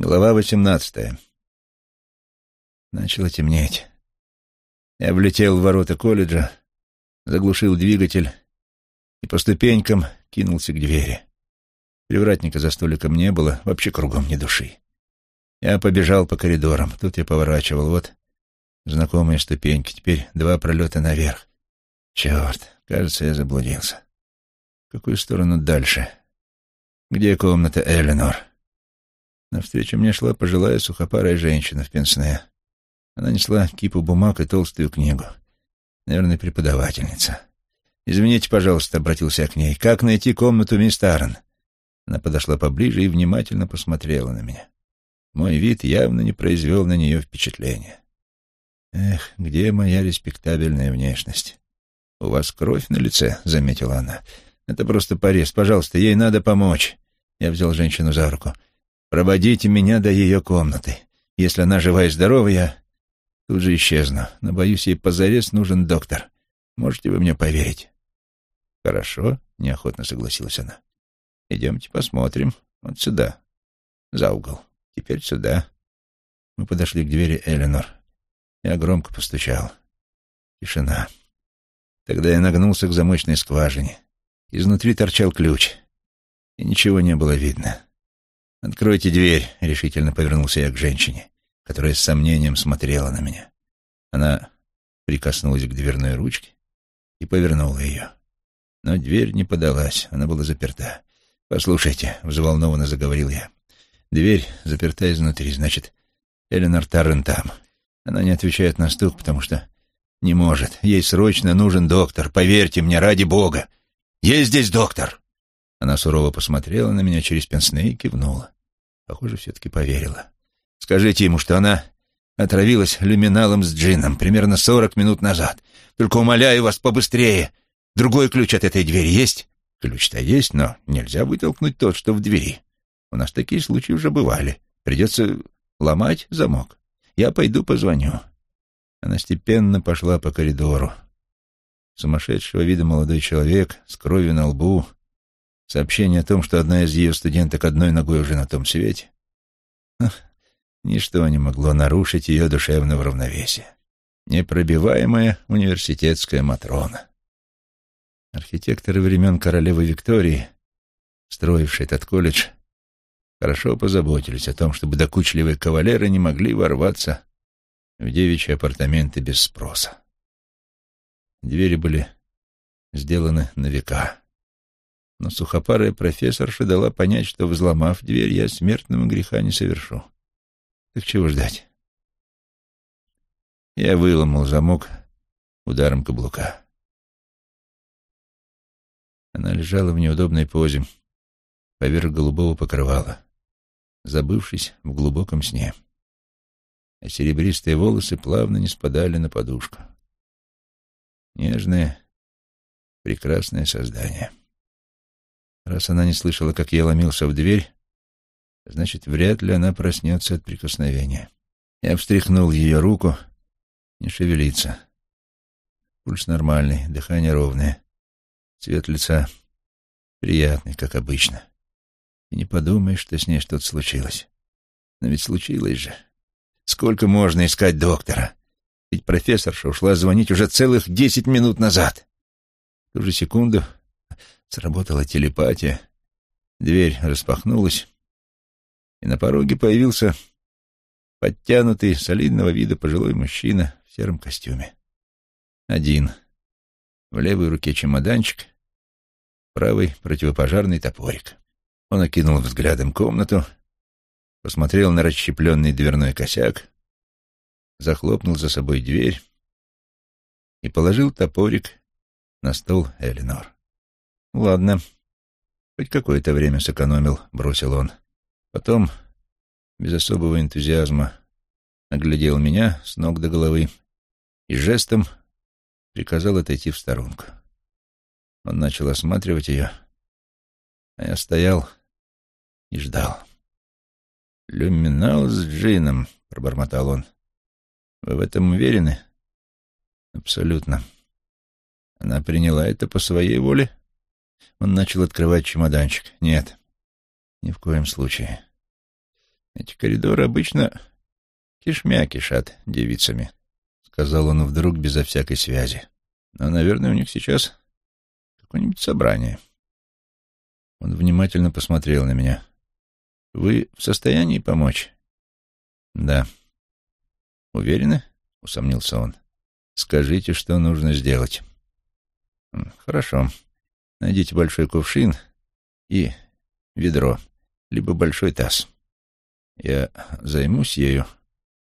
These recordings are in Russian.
Глава восемнадцатая. Начало темнеть. Я влетел в ворота колледжа, заглушил двигатель и по ступенькам кинулся к двери. Привратника за столиком не было, вообще кругом ни души. Я побежал по коридорам. Тут я поворачивал. Вот знакомые ступеньки. Теперь два пролета наверх. Черт, кажется, я заблудился. В какую сторону дальше? Где комната Эленор? Навстречу мне шла пожилая сухопарая женщина в пенсне. Она несла кипу бумаг и толстую книгу. Наверное, преподавательница. «Извините, пожалуйста», — обратился я к ней. «Как найти комнату мисс Тарн?» Она подошла поближе и внимательно посмотрела на меня. Мой вид явно не произвел на нее впечатления. «Эх, где моя респектабельная внешность?» «У вас кровь на лице», — заметила она. «Это просто порез. Пожалуйста, ей надо помочь». Я взял женщину за руку. Проводите меня до ее комнаты. Если она жива и здорова, я тут же исчезну. Но, боюсь, ей позарез нужен доктор. Можете вы мне поверить?» «Хорошо», — неохотно согласилась она. «Идемте посмотрим. Вот сюда, за угол. Теперь сюда». Мы подошли к двери Эленор. Я громко постучал. Тишина. Тогда я нагнулся к замочной скважине. Изнутри торчал ключ, и ничего не было видно. «Откройте дверь», — решительно повернулся я к женщине, которая с сомнением смотрела на меня. Она прикоснулась к дверной ручке и повернула ее. Но дверь не подалась, она была заперта. «Послушайте», — взволнованно заговорил я, — «дверь заперта изнутри, значит, Эленор Таррен там. Она не отвечает на стук, потому что не может. Ей срочно нужен доктор, поверьте мне, ради бога. Есть здесь доктор!» Она сурово посмотрела на меня через пенсне и кивнула. Похоже, все-таки поверила. «Скажите ему, что она отравилась люминалом с джином примерно сорок минут назад. Только умоляю вас побыстрее. Другой ключ от этой двери есть?» «Ключ-то есть, но нельзя вытолкнуть тот, что в двери. У нас такие случаи уже бывали. Придется ломать замок. Я пойду позвоню». Она степенно пошла по коридору. Сумасшедшего вида молодой человек с кровью на лбу, Сообщение о том, что одна из ее студенток одной ногой уже на том свете. Ничто не могло нарушить ее душевного равновесия. Непробиваемая университетская Матрона. Архитекторы времен королевы Виктории, строившие этот колледж, хорошо позаботились о том, чтобы докучливые кавалеры не могли ворваться в девичьи апартаменты без спроса. Двери были сделаны на века но сухопарая профессорша дала понять, что, взломав дверь, я смертного греха не совершу. Так чего ждать? Я выломал замок ударом каблука. Она лежала в неудобной позе, поверх голубого покрывала, забывшись в глубоком сне. А серебристые волосы плавно не спадали на подушку. Нежное, прекрасное создание. Раз она не слышала, как я ломился в дверь, значит, вряд ли она проснется от прикосновения. Я встряхнул ее руку, не шевелиться. Пульс нормальный, дыхание ровное, цвет лица приятный, как обычно. И не подумаешь, что с ней что-то случилось. Но ведь случилось же. Сколько можно искать доктора? Ведь профессорша ушла звонить уже целых десять минут назад. В ту же секунду Сработала телепатия. Дверь распахнулась, и на пороге появился подтянутый, солидного вида пожилой мужчина в сером костюме. Один. В левой руке чемоданчик, в правой — противопожарный топорик. Он окинул взглядом комнату, посмотрел на расщепленный дверной косяк, захлопнул за собой дверь и положил топорик на стол Эленор. Ладно. Хоть какое-то время сэкономил, бросил он. Потом, без особого энтузиазма, оглядел меня с ног до головы и жестом приказал отойти в сторонку. Он начал осматривать ее, а я стоял и ждал. «Люминал с джином», — пробормотал он. «Вы в этом уверены?» «Абсолютно. Она приняла это по своей воле?» Он начал открывать чемоданчик. Нет, ни в коем случае. Эти коридоры обычно кишмя кишат девицами, — сказал он вдруг безо всякой связи. Но, наверное, у них сейчас какое-нибудь собрание. Он внимательно посмотрел на меня. «Вы в состоянии помочь?» «Да». «Уверены?» — усомнился он. «Скажите, что нужно сделать». «Хорошо. Найдите большой кувшин и ведро, либо большой таз. Я займусь ею,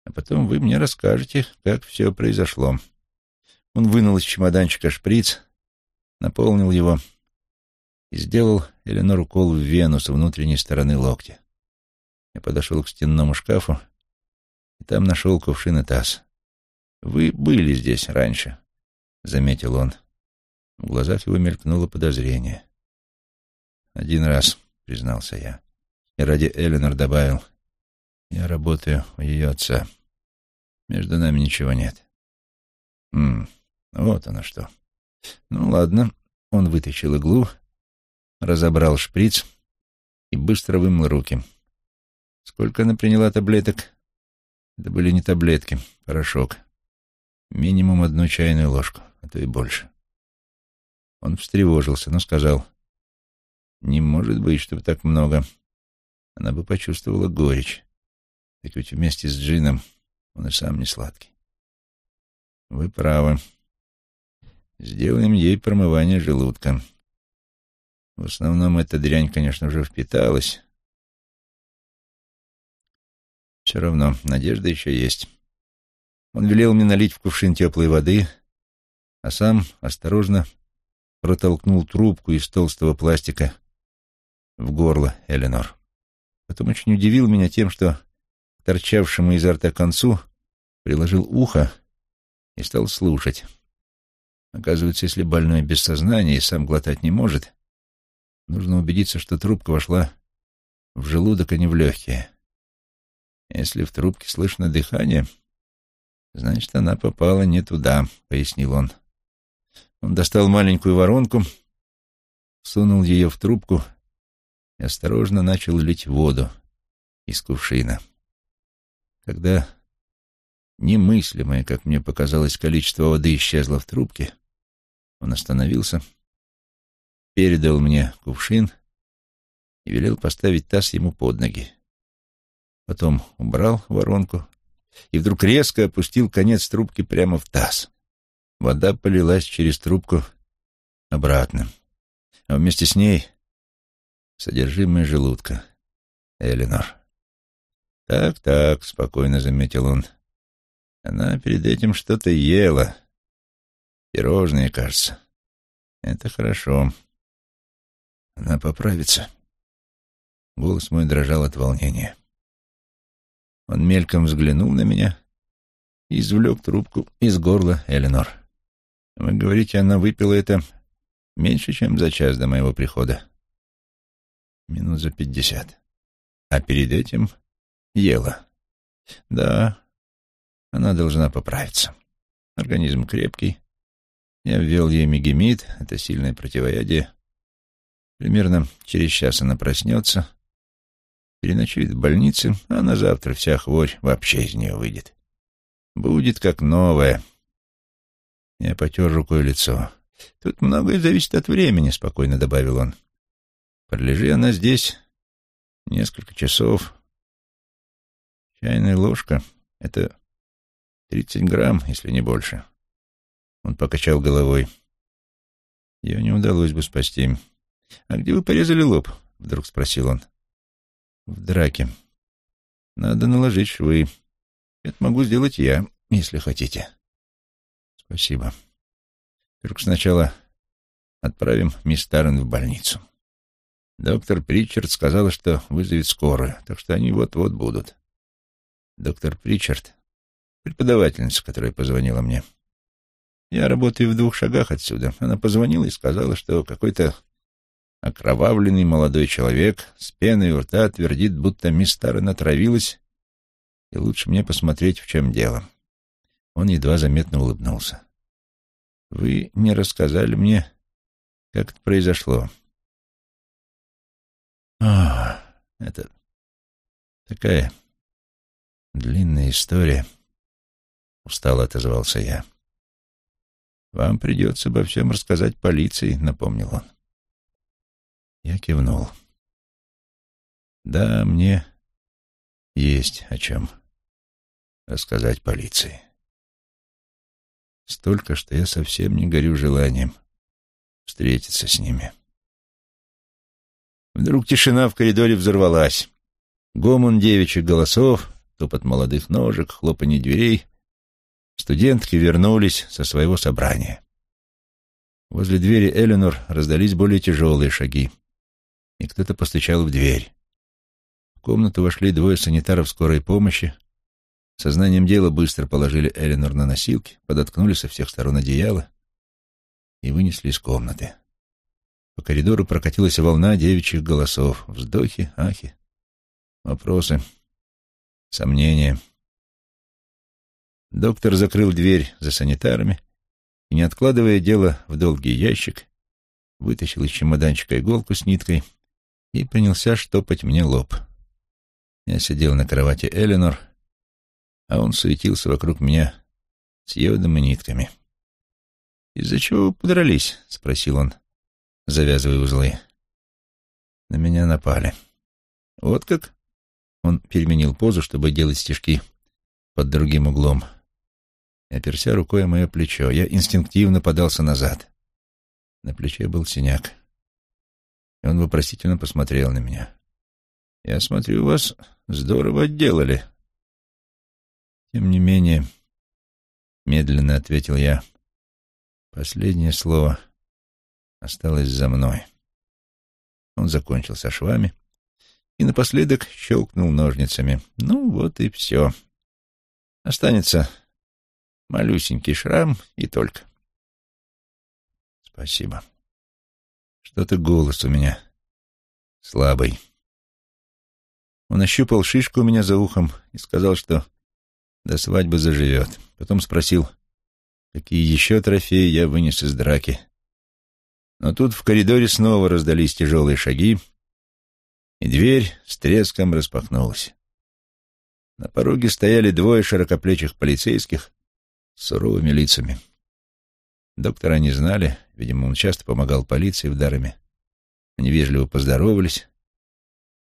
а потом вы мне расскажете, как все произошло». Он вынул из чемоданчика шприц, наполнил его и сделал Эленор укол в вену с внутренней стороны локтя. Я подошел к стенному шкафу и там нашел кувшин и таз. «Вы были здесь раньше», — заметил он. В глазах его мелькнуло подозрение. «Один раз», — признался я. И ради Эленор добавил, «Я работаю у ее отца. Между нами ничего нет». «М, вот оно что. Ну, ладно». Он вытащил иглу, разобрал шприц и быстро вымыл руки. Сколько она приняла таблеток? Это были не таблетки, порошок. Минимум одну чайную ложку, а то и больше. Он встревожился, но сказал, «Не может быть, чтобы так много». Она бы почувствовала горечь. Так ведь вместе с джином он и сам не сладкий. Вы правы. Сделаем ей промывание желудка. В основном эта дрянь, конечно, уже впиталась. Все равно, надежда еще есть. Он велел мне налить в кувшин теплой воды, а сам осторожно протолкнул трубку из толстого пластика в горло Эленор. Потом очень удивил меня тем, что торчавшему изо рта концу приложил ухо и стал слушать. Оказывается, если больной без сознания и сам глотать не может, нужно убедиться, что трубка вошла в желудок, а не в легкие. Если в трубке слышно дыхание, значит, она попала не туда, — пояснил он. Он достал маленькую воронку, сунул ее в трубку и осторожно начал лить воду из кувшина. Когда немыслимое, как мне показалось, количество воды исчезло в трубке, он остановился, передал мне кувшин и велел поставить таз ему под ноги. Потом убрал воронку и вдруг резко опустил конец трубки прямо в таз. Вода полилась через трубку обратно, а вместе с ней содержимое желудка. Эленор. «Так-так», — спокойно заметил он. «Она перед этим что-то ела. Пирожные, кажется. Это хорошо. Она поправится». Голос мой дрожал от волнения. Он мельком взглянул на меня и извлек трубку из горла Эленор. Вы говорите, она выпила это меньше, чем за час до моего прихода. Минут за пятьдесят. А перед этим ела. Да, она должна поправиться. Организм крепкий. Я ввел ей мегемид, это сильное противоядие. Примерно через час она проснется, переночует в больнице, а на завтра вся хворь вообще из нее выйдет. Будет как новая. Я потер рукой лицо. «Тут многое зависит от времени», — спокойно добавил он. «Пролежи она здесь несколько часов. Чайная ложка — это тридцать грамм, если не больше». Он покачал головой. Ее не удалось бы спасти. «А где вы порезали лоб?» — вдруг спросил он. «В драке. Надо наложить швы. Это могу сделать я, если хотите». Спасибо. Только сначала отправим мисс Таррен в больницу. Доктор Причард сказала, что вызовет скорую, так что они вот-вот будут. Доктор Причард — преподавательница, которая позвонила мне. Я работаю в двух шагах отсюда. Она позвонила и сказала, что какой-то окровавленный молодой человек с пеной у рта твердит, будто мисс Таррен отравилась, и лучше мне посмотреть, в чем дело. Он едва заметно улыбнулся. «Вы не рассказали мне, как это произошло?» «А, это Такая длинная история, устало отозвался я. Вам придется обо всем рассказать полиции, напомнил он. Я кивнул. Да, мне есть о чем рассказать полиции. Столько, что я совсем не горю желанием встретиться с ними. Вдруг тишина в коридоре взорвалась. Гомон девичьих голосов, топот молодых ножек, хлопанье дверей. Студентки вернулись со своего собрания. Возле двери Эленор раздались более тяжелые шаги, и кто-то постучал в дверь. В комнату вошли двое санитаров скорой помощи. Сознанием дела быстро положили Эленор на носилки, подоткнули со всех сторон одеяло и вынесли из комнаты. По коридору прокатилась волна девичьих голосов. Вздохи, ахи, вопросы, сомнения. Доктор закрыл дверь за санитарами и, не откладывая дело в долгий ящик, вытащил из чемоданчика иголку с ниткой и принялся штопать мне лоб. Я сидел на кровати Эленор, а он суетился вокруг меня с йодом и нитками. «Из-за чего вы подрались?» — спросил он, завязывая узлы. На меня напали. Вот как? Он переменил позу, чтобы делать стежки под другим углом. Оперся рукой о мое плечо. Я инстинктивно подался назад. На плече был синяк. И он вопросительно посмотрел на меня. «Я смотрю, вас здорово отделали». «Тем не менее», — медленно ответил я, — «последнее слово осталось за мной». Он закончил со швами и напоследок щелкнул ножницами. «Ну, вот и все. Останется малюсенький шрам и только». «Спасибо. Что-то голос у меня слабый». Он ощупал шишку у меня за ухом и сказал, что до свадьбы заживет. Потом спросил, какие еще трофеи я вынес из драки. Но тут в коридоре снова раздались тяжелые шаги, и дверь с треском распахнулась. На пороге стояли двое широкоплечих полицейских с суровыми лицами. Доктора не знали, видимо, он часто помогал полиции в дарами. Они вежливо поздоровались,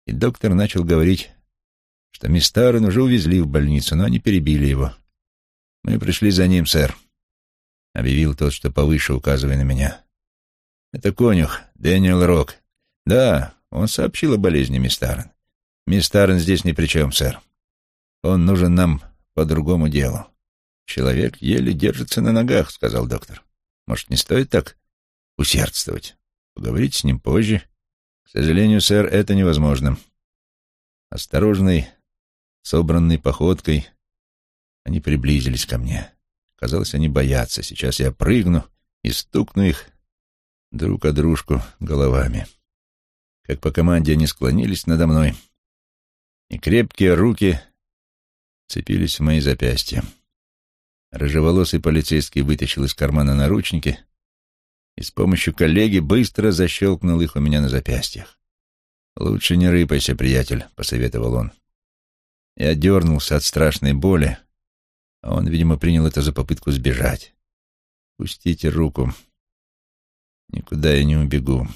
и доктор начал говорить, что мисс уже увезли в больницу, но они перебили его. «Мы пришли за ним, сэр», — объявил тот, что повыше, указывая на меня. «Это конюх, Дэниел Рок. Да, он сообщил о болезни мисс Таррен. Мисс Таррен здесь ни при чем, сэр. Он нужен нам по другому делу». «Человек еле держится на ногах», — сказал доктор. «Может, не стоит так усердствовать? Поговорить с ним позже». К сожалению, сэр, это невозможно. Осторожной, собранной походкой они приблизились ко мне. Казалось, они боятся. Сейчас я прыгну и стукну их друг о дружку головами. Как по команде они склонились надо мной, и крепкие руки цепились в мои запястья. Рыжеволосый полицейский вытащил из кармана наручники и с помощью коллеги быстро защелкнул их у меня на запястьях. «Лучше не рыпайся, приятель», — посоветовал он. Я дернулся от страшной боли, а он, видимо, принял это за попытку сбежать. «Пустите руку. Никуда я не убегу».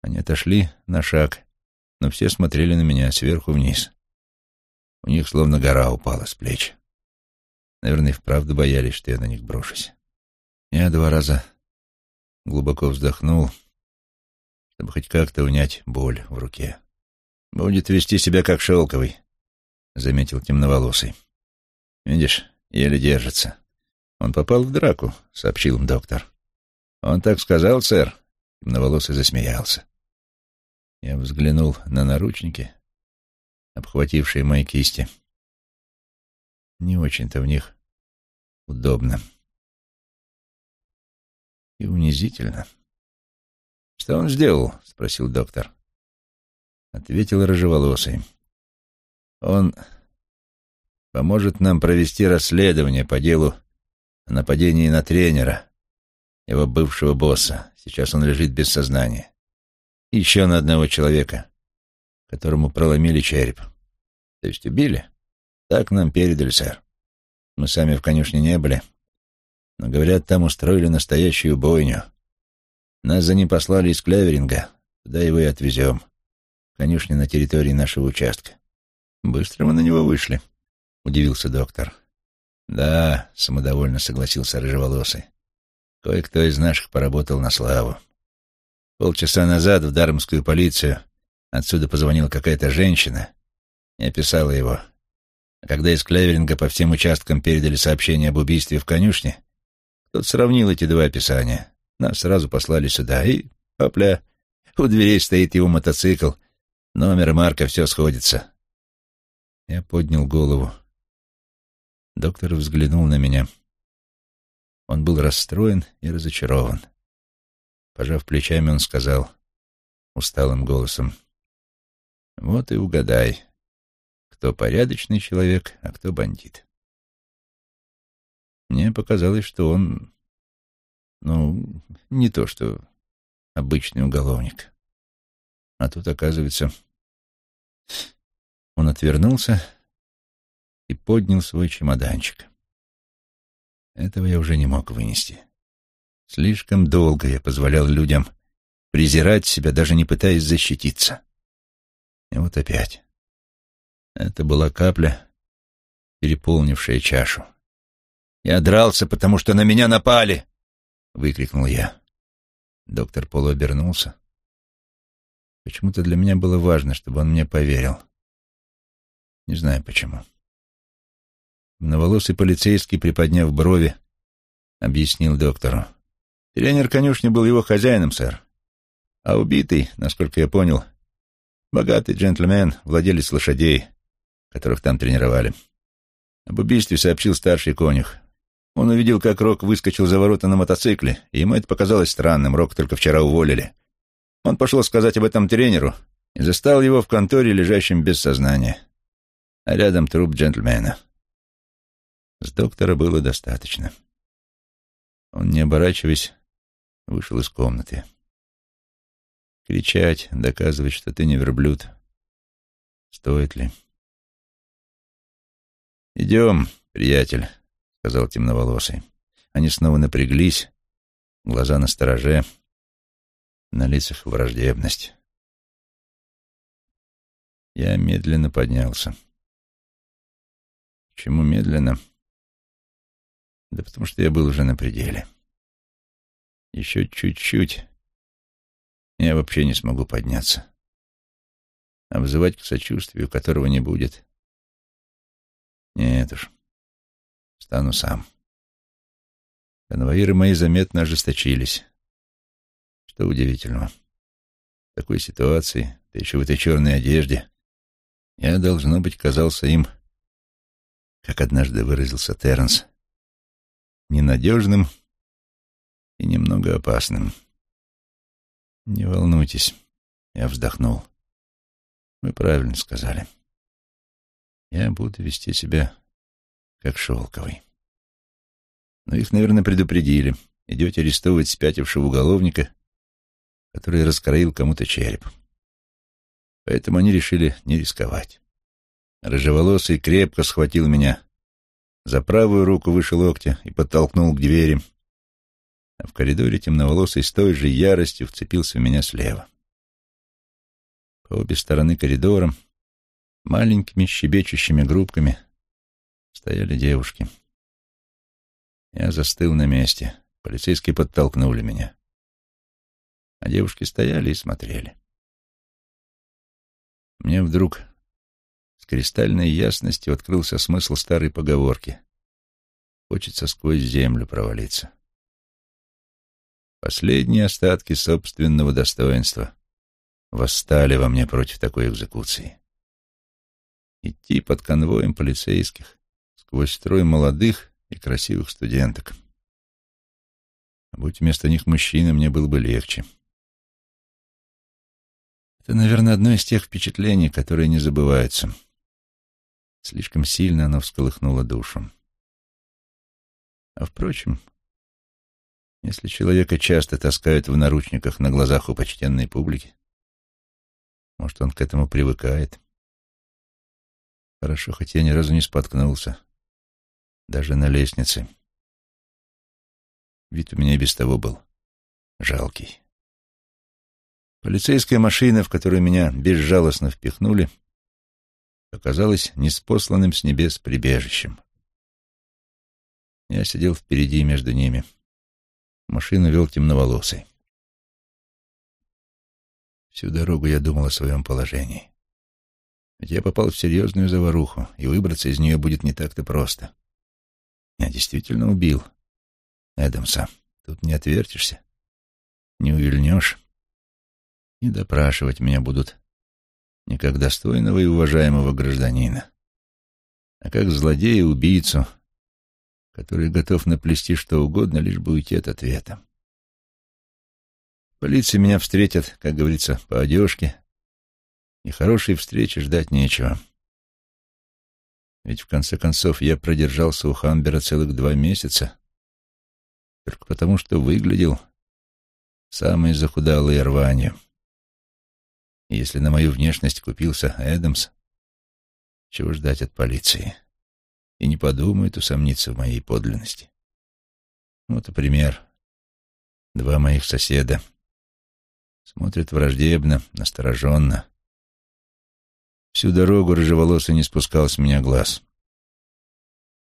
Они отошли на шаг, но все смотрели на меня сверху вниз. У них словно гора упала с плеч. Наверное, вправду боялись, что я на них брошусь. Я два раза глубоко вздохнул, чтобы хоть как-то унять боль в руке. «Будет вести себя как шелковый», — заметил темноволосый. «Видишь, еле держится. Он попал в драку», — сообщил им доктор. «Он так сказал, сэр?» — темноволосый засмеялся. Я взглянул на наручники, обхватившие мои кисти. Не очень-то в них удобно и унизительно. «Что он сделал?» — спросил доктор. Ответил рыжеволосый. «Он поможет нам провести расследование по делу о нападении на тренера, его бывшего босса. Сейчас он лежит без сознания. И еще на одного человека, которому проломили череп. То есть убили? Так нам передали, сэр. Мы сами в конюшне не были, но, говорят, там устроили настоящую бойню. Нас за ним послали из Клеверинга, туда его и отвезем. Конюшня на территории нашего участка. Быстро мы на него вышли, — удивился доктор. Да, — самодовольно согласился рыжеволосый. Кое-кто из наших поработал на славу. Полчаса назад в Дармскую полицию отсюда позвонила какая-то женщина и описала его. А когда из Клеверинга по всем участкам передали сообщение об убийстве в конюшне, тот сравнил эти два описания. Нас сразу послали сюда, и, опля, у дверей стоит его мотоцикл. Номер марка, все сходится. Я поднял голову. Доктор взглянул на меня. Он был расстроен и разочарован. Пожав плечами, он сказал усталым голосом, «Вот и угадай, кто порядочный человек, а кто бандит». Мне показалось, что он, ну, не то что обычный уголовник. А тут, оказывается, он отвернулся и поднял свой чемоданчик. Этого я уже не мог вынести. Слишком долго я позволял людям презирать себя, даже не пытаясь защититься. И вот опять. Это была капля, переполнившая чашу. «Я дрался, потому что на меня напали!» — выкрикнул я. Доктор Пол обернулся. Почему-то для меня было важно, чтобы он мне поверил. Не знаю почему. Новолосый полицейский, приподняв брови, объяснил доктору. Тренер конюшни был его хозяином, сэр. А убитый, насколько я понял, богатый джентльмен, владелец лошадей, которых там тренировали. Об убийстве сообщил старший конюх. Он увидел, как Рок выскочил за ворота на мотоцикле, и ему это показалось странным, Рок только вчера уволили. Он пошел сказать об этом тренеру и застал его в конторе, лежащем без сознания. А рядом труп джентльмена. С доктора было достаточно. Он, не оборачиваясь, вышел из комнаты. Кричать, доказывать, что ты не верблюд. Стоит ли? «Идем, приятель», — сказал темноволосый. Они снова напряглись, глаза на стороже, на лицах враждебность. Я медленно поднялся. Почему медленно? Да потому что я был уже на пределе. Еще чуть-чуть, я вообще не смогу подняться. А вызывать к сочувствию, которого не будет. Нет уж, стану сам. Конвоиры мои заметно ожесточились. Что удивительного. В такой ситуации, да еще в этой черной одежде, я, должно быть, казался им, как однажды выразился Терренс, ненадежным и немного опасным. «Не волнуйтесь», — я вздохнул. «Вы правильно сказали. Я буду вести себя как шелковый. Но их, наверное, предупредили. Идете арестовывать спятившего уголовника, который раскроил кому-то череп. Поэтому они решили не рисковать. Рыжеволосый крепко схватил меня за правую руку выше локтя и подтолкнул к двери, а в коридоре темноволосый с той же яростью вцепился в меня слева. По обе стороны коридора маленькими щебечущими группками стояли девушки. Я застыл на месте. Полицейские подтолкнули меня. А девушки стояли и смотрели. Мне вдруг с кристальной ясностью открылся смысл старой поговорки. Хочется сквозь землю провалиться. Последние остатки собственного достоинства восстали во мне против такой экзекуции. Идти под конвоем полицейских сквозь строй молодых и красивых студенток. Будь вместо них мужчины, мне было бы легче. Это, наверное, одно из тех впечатлений, которые не забываются. Слишком сильно оно всколыхнуло душу. А впрочем, если человека часто таскают в наручниках на глазах у почтенной публики, Может, он к этому привыкает. Хорошо, хоть я ни разу не споткнулся. Даже на лестнице. Вид у меня без того был жалкий. Полицейская машина, в которую меня безжалостно впихнули, оказалась неспосланным с небес прибежищем. Я сидел впереди между ними. Машину вел темноволосый. Всю дорогу я думал о своем положении. Ведь я попал в серьезную заваруху, и выбраться из нее будет не так-то просто. Я действительно убил Эдамса. Тут не отвертишься, не увильнешь. И допрашивать меня будут не как достойного и уважаемого гражданина, а как злодея-убийцу, который готов наплести что угодно, лишь бы уйти от ответа. Полиция меня встретит, как говорится, по одежке, и хорошей встречи ждать нечего. Ведь в конце концов я продержался у Хамбера целых два месяца, только потому что выглядел самой захудалой рванью. Если на мою внешность купился Эдамс, чего ждать от полиции? И не подумают усомниться в моей подлинности. Вот пример. Два моих соседа — Смотрит враждебно, настороженно. Всю дорогу рыжеволосый не спускал с меня глаз.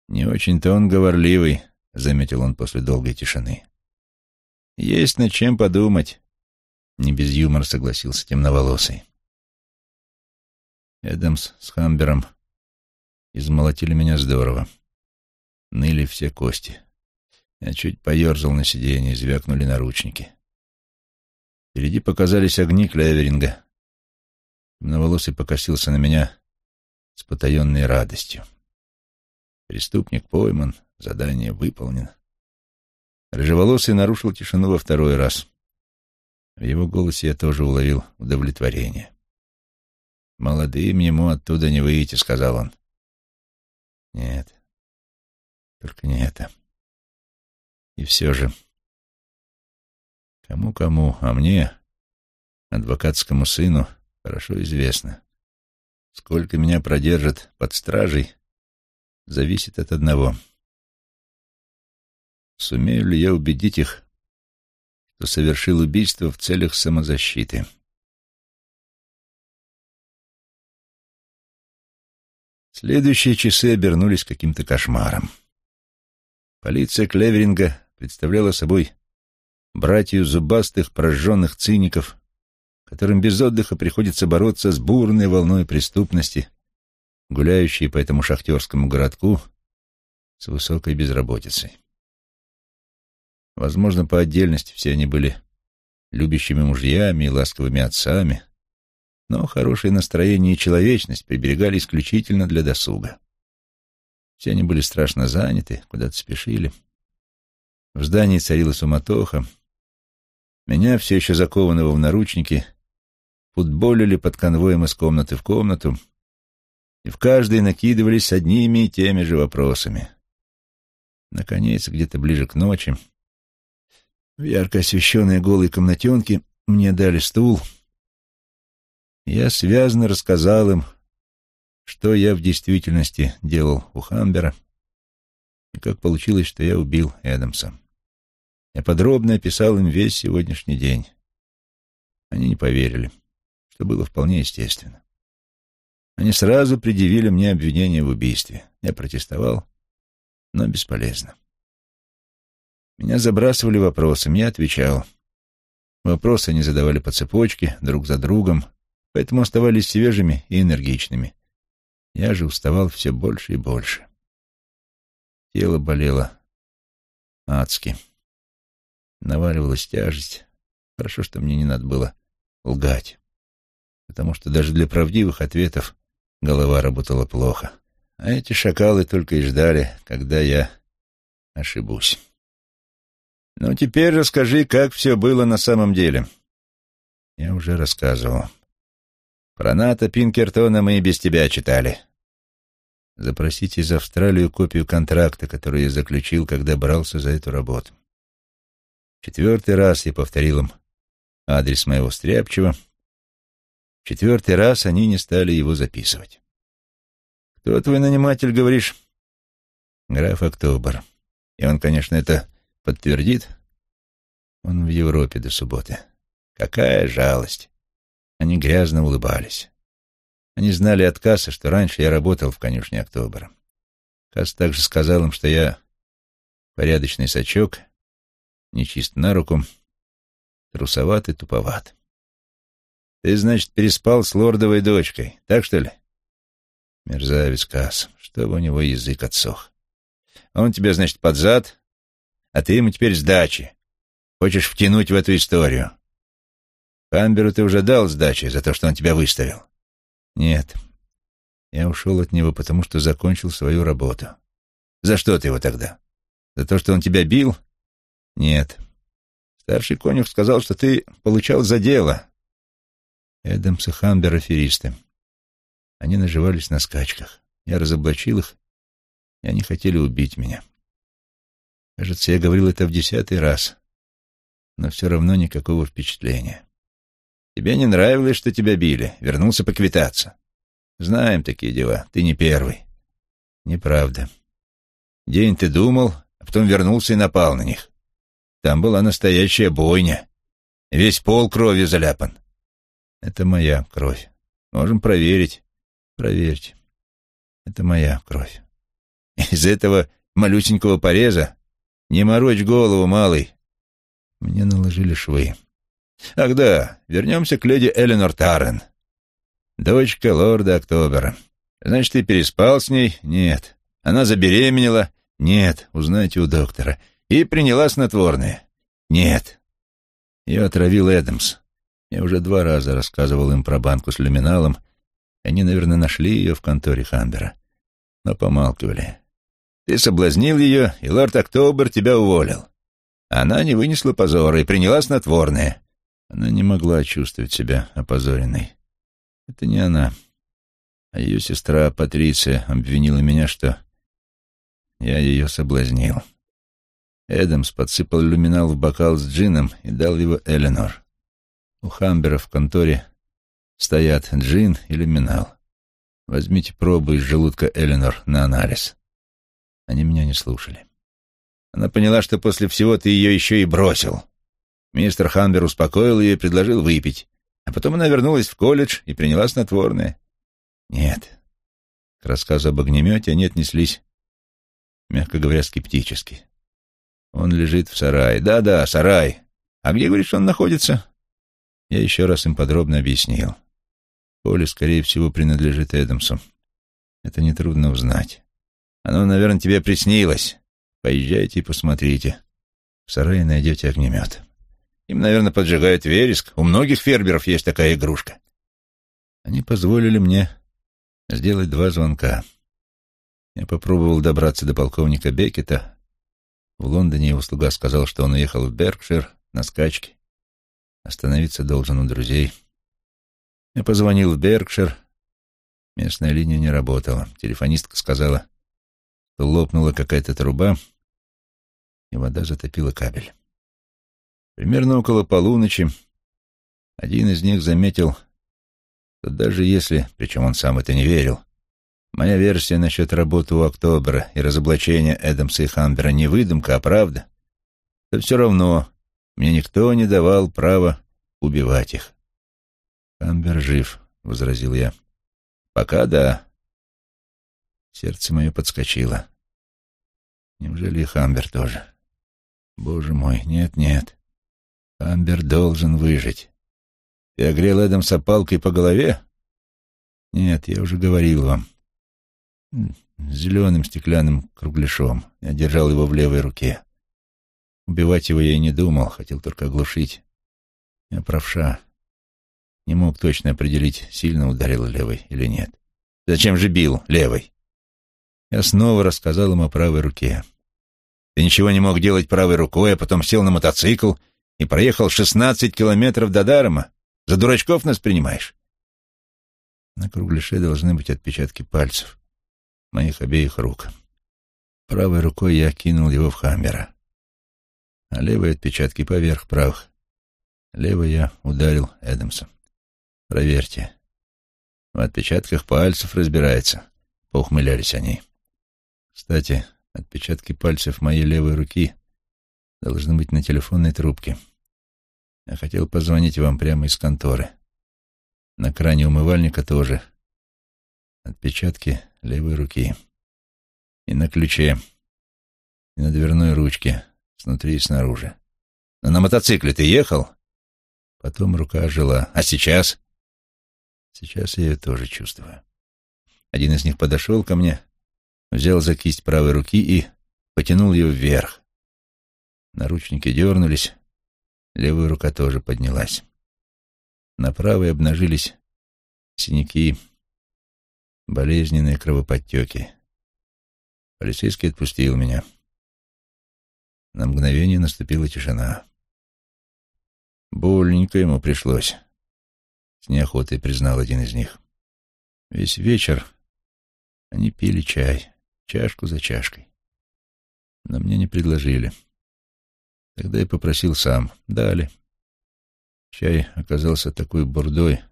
«Не очень-то он говорливый», — заметил он после долгой тишины. «Есть над чем подумать», — не без юмора согласился темноволосый. Эдамс с Хамбером измолотили меня здорово. Ныли все кости. Я чуть поерзал на сиденье, звякнули наручники. Впереди показались огни Клеверинга. Темноволосый покосился на меня с потаенной радостью. Преступник пойман, задание выполнено. Рыжеволосый нарушил тишину во второй раз. В его голосе я тоже уловил удовлетворение. «Молодым ему оттуда не выйти», — сказал он. «Нет, только не это. И все же...» Кому-кому, а мне, адвокатскому сыну, хорошо известно. Сколько меня продержат под стражей, зависит от одного. Сумею ли я убедить их, что совершил убийство в целях самозащиты? Следующие часы обернулись каким-то кошмаром. Полиция Клеверинга представляла собой братью зубастых прожженных циников, которым без отдыха приходится бороться с бурной волной преступности, гуляющей по этому шахтерскому городку с высокой безработицей. Возможно, по отдельности все они были любящими мужьями и ласковыми отцами, но хорошее настроение и человечность приберегали исключительно для досуга. Все они были страшно заняты, куда-то спешили. В здании царила суматоха, меня, все еще закованного в наручники, футболили под конвоем из комнаты в комнату, и в каждой накидывались одними и теми же вопросами. Наконец, где-то ближе к ночи, в ярко освещенной голой комнатенке мне дали стул. Я связно рассказал им, что я в действительности делал у Хамбера и как получилось, что я убил Эдамса. Я подробно описал им весь сегодняшний день. Они не поверили, что было вполне естественно. Они сразу предъявили мне обвинение в убийстве. Я протестовал, но бесполезно. Меня забрасывали вопросами, я отвечал. Вопросы они задавали по цепочке, друг за другом, поэтому оставались свежими и энергичными. Я же уставал все больше и больше. Тело болело адски. Наваливалась тяжесть. Хорошо, что мне не надо было лгать, потому что даже для правдивых ответов голова работала плохо. А эти шакалы только и ждали, когда я ошибусь. Ну, теперь расскажи, как все было на самом деле. Я уже рассказывал. Про Ната Пинкертона мы и без тебя читали. Запросите из Австралию копию контракта, который я заключил, когда брался за эту работу. Четвертый раз я повторил им адрес моего стряпчего. четвертый раз они не стали его записывать. «Кто твой наниматель, говоришь?» «Граф Октобер. И он, конечно, это подтвердит. Он в Европе до субботы. Какая жалость!» Они грязно улыбались. Они знали от Касса, что раньше я работал в конюшне Октобера. Касс также сказал им, что я порядочный сачок, нечист на руку, трусоват и туповат. Ты, значит, переспал с лордовой дочкой, так что ли? Мерзавец Касс, чтобы у него язык отсох. А он тебя, значит, под зад, а ты ему теперь сдачи. Хочешь втянуть в эту историю. Камберу ты уже дал сдачи за то, что он тебя выставил? Нет. Я ушел от него, потому что закончил свою работу. За что ты его тогда? За то, что он тебя бил? Нет. Старший конюх сказал, что ты получал за дело. Эдамс и Хамбер аферисты. Они наживались на скачках. Я разоблачил их, и они хотели убить меня. Кажется, я говорил это в десятый раз, но все равно никакого впечатления. Тебе не нравилось, что тебя били, вернулся поквитаться. Знаем такие дела, ты не первый. Неправда. День ты думал, а потом вернулся и напал на них. Там была настоящая бойня. Весь пол кровью заляпан. Это моя кровь. Можем проверить. Проверьте. Это моя кровь. Из этого малюсенького пореза не морочь голову, малый. Мне наложили швы. Ах да, вернемся к леди Эленор Таррен. Дочка лорда Октобера. Значит, ты переспал с ней? Нет. Она забеременела? Нет. Узнайте у доктора. И приняла снотворное? Нет. Ее отравил Эдамс. Я уже два раза рассказывал им про банку с люминалом. Они, наверное, нашли ее в конторе Хамбера, но помалкивали. Ты соблазнил ее, и лорд Октобер тебя уволил. Она не вынесла позора и приняла снотворное. Она не могла чувствовать себя опозоренной. Это не она. А ее сестра Патриция обвинила меня, что я ее соблазнил. Эдамс подсыпал люминал в бокал с джином и дал его Эленор. У Хамбера в конторе стоят джин и люминал. Возьмите пробу из желудка Эленор на анализ. Они меня не слушали. Она поняла, что после всего ты ее еще и бросил. Мистер Хамбер успокоил ее и предложил выпить. А потом она вернулась в колледж и приняла снотворное. Нет. К рассказу об огнемете они отнеслись, мягко говоря, скептически. Он лежит в сарае. Да-да, сарай. А где, говоришь, он находится? Я еще раз им подробно объяснил. Поле, скорее всего, принадлежит Эдамсу. Это нетрудно узнать. Оно, наверное, тебе приснилось. Поезжайте и посмотрите. В сарае найдете огнемет. Им, наверное, поджигают вереск. У многих фермеров есть такая игрушка. Они позволили мне сделать два звонка. Я попробовал добраться до полковника Беккета. В Лондоне его слуга сказал, что он уехал в Беркшир на скачки. Остановиться должен у друзей. Я позвонил в Беркшир. Местная линия не работала. Телефонистка сказала, лопнула какая-то труба, и вода затопила кабель. Примерно около полуночи один из них заметил, что даже если, причем он сам это не верил, моя версия насчет работы у Октобера и разоблачения Эдамса и Хамбера не выдумка, а правда, то все равно мне никто не давал права убивать их. «Амбер жив», — возразил я. «Пока да». Сердце мое подскочило. Неужели и Хамбер тоже? Боже мой, нет-нет. Амбер должен выжить. Ты огрел Эдамса палкой по голове? Нет, я уже говорил вам. Зеленым стеклянным кругляшом. Я держал его в левой руке. Убивать его я и не думал, хотел только оглушить. Я правша. Не мог точно определить, сильно ударил левой или нет. Зачем же бил левой? Я снова рассказал им о правой руке. Ты ничего не мог делать правой рукой, а потом сел на мотоцикл и проехал шестнадцать километров до Дарома. За дурачков нас принимаешь? На кругляше должны быть отпечатки пальцев моих обеих рук. Правой рукой я кинул его в Хаммера а левые отпечатки поверх правых. Левой я ударил Эдамса. Проверьте. В отпечатках пальцев разбирается, — поухмылялись они. Кстати, отпечатки пальцев моей левой руки должны быть на телефонной трубке. Я хотел позвонить вам прямо из конторы. На кране умывальника тоже. Отпечатки левой руки. И на ключе, и на дверной ручке, снутри и снаружи. Но на мотоцикле ты ехал? Потом рука ожила. А сейчас? Сейчас я ее тоже чувствую. Один из них подошел ко мне, взял за кисть правой руки и потянул ее вверх. Наручники дернулись, левая рука тоже поднялась. На правой обнажились синяки, болезненные кровоподтеки. Полицейский отпустил меня. На мгновение наступила тишина. Больненько ему пришлось, — с неохотой признал один из них. Весь вечер они пили чай, чашку за чашкой. Но мне не предложили. Тогда я попросил сам. Дали. Чай оказался такой бурдой,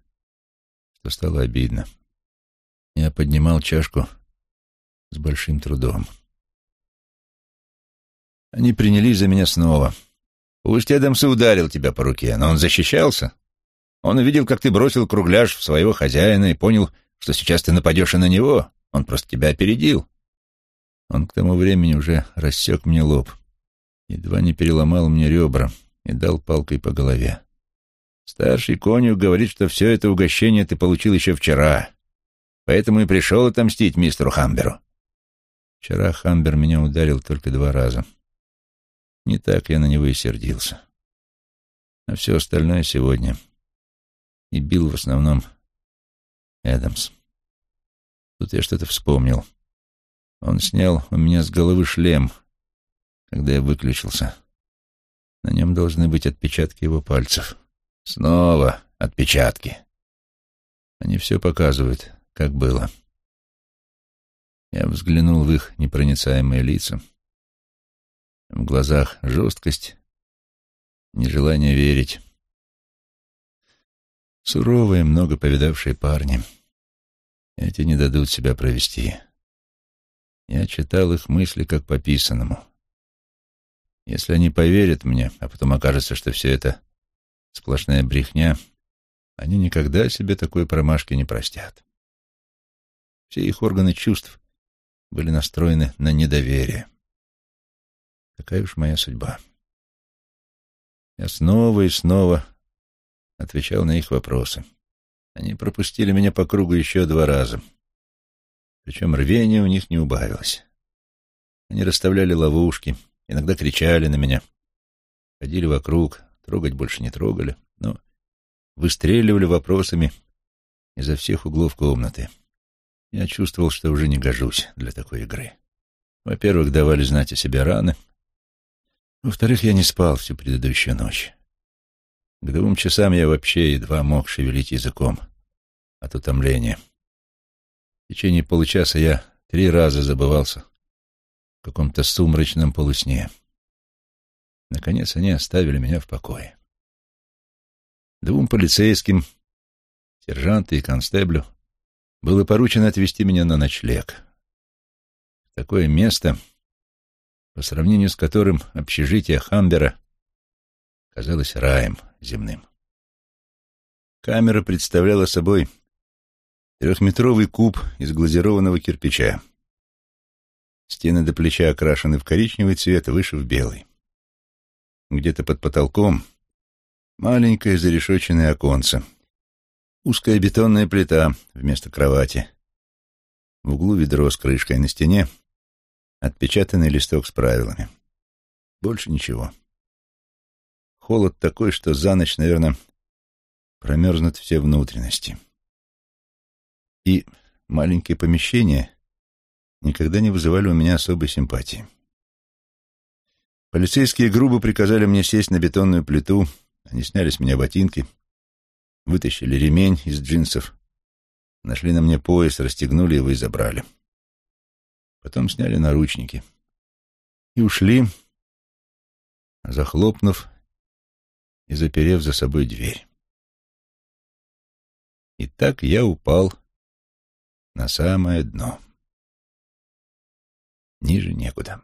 что стало обидно. Я поднимал чашку с большим трудом. Они принялись за меня снова. Пусть Эдамс и ударил тебя по руке, но он защищался. Он увидел, как ты бросил кругляш в своего хозяина и понял, что сейчас ты нападешь и на него. Он просто тебя опередил. Он к тому времени уже рассек мне лоб, едва не переломал мне ребра и дал палкой по голове. Старший конюх говорит, что все это угощение ты получил еще вчера, поэтому и пришел отомстить мистеру Хамберу. Вчера Хамбер меня ударил только два раза. Не так я на него и сердился. А все остальное сегодня. И бил в основном Эдамс. Тут я что-то вспомнил. Он снял у меня с головы шлем, когда я выключился. На нем должны быть отпечатки его пальцев. Снова отпечатки. Они все показывают, как было. Я взглянул в их непроницаемые лица. В глазах жесткость, нежелание верить. Суровые, много повидавшие парни — эти не дадут себя провести. Я читал их мысли как по писанному. Если они поверят мне, а потом окажется, что все это сплошная брехня, они никогда себе такой промашки не простят. Все их органы чувств были настроены на недоверие. Такая уж моя судьба. Я снова и снова отвечал на их вопросы. Они пропустили меня по кругу еще два раза. Причем рвение у них не убавилось. Они расставляли ловушки, иногда кричали на меня, ходили вокруг, трогать больше не трогали, но выстреливали вопросами изо всех углов комнаты. Я чувствовал, что уже не гожусь для такой игры. Во-первых, давали знать о себе раны. Во-вторых, я не спал всю предыдущую ночь. К двум часам я вообще едва мог шевелить языком от утомления. В течение получаса я три раза забывался в каком-то сумрачном полусне. Наконец они оставили меня в покое. Двум полицейским, сержанту и констеблю, было поручено отвезти меня на ночлег. Такое место, по сравнению с которым общежитие Хамбера казалось раем земным. Камера представляла собой трехметровый куб из глазированного кирпича. Стены до плеча окрашены в коричневый цвет, выше в белый. Где-то под потолком маленькое зарешоченное оконце. Узкая бетонная плита вместо кровати. В углу ведро с крышкой на стене, отпечатанный листок с правилами. Больше ничего. Холод такой, что за ночь, наверное, промерзнут все внутренности. И маленькие помещения никогда не вызывали у меня особой симпатии. Полицейские грубо приказали мне сесть на бетонную плиту, они сняли с меня ботинки, вытащили ремень из джинсов, нашли на мне пояс, расстегнули его и забрали. Потом сняли наручники и ушли, захлопнув и заперев за собой дверь. И так я упал на самое дно. Ниже некуда.